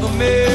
Do meu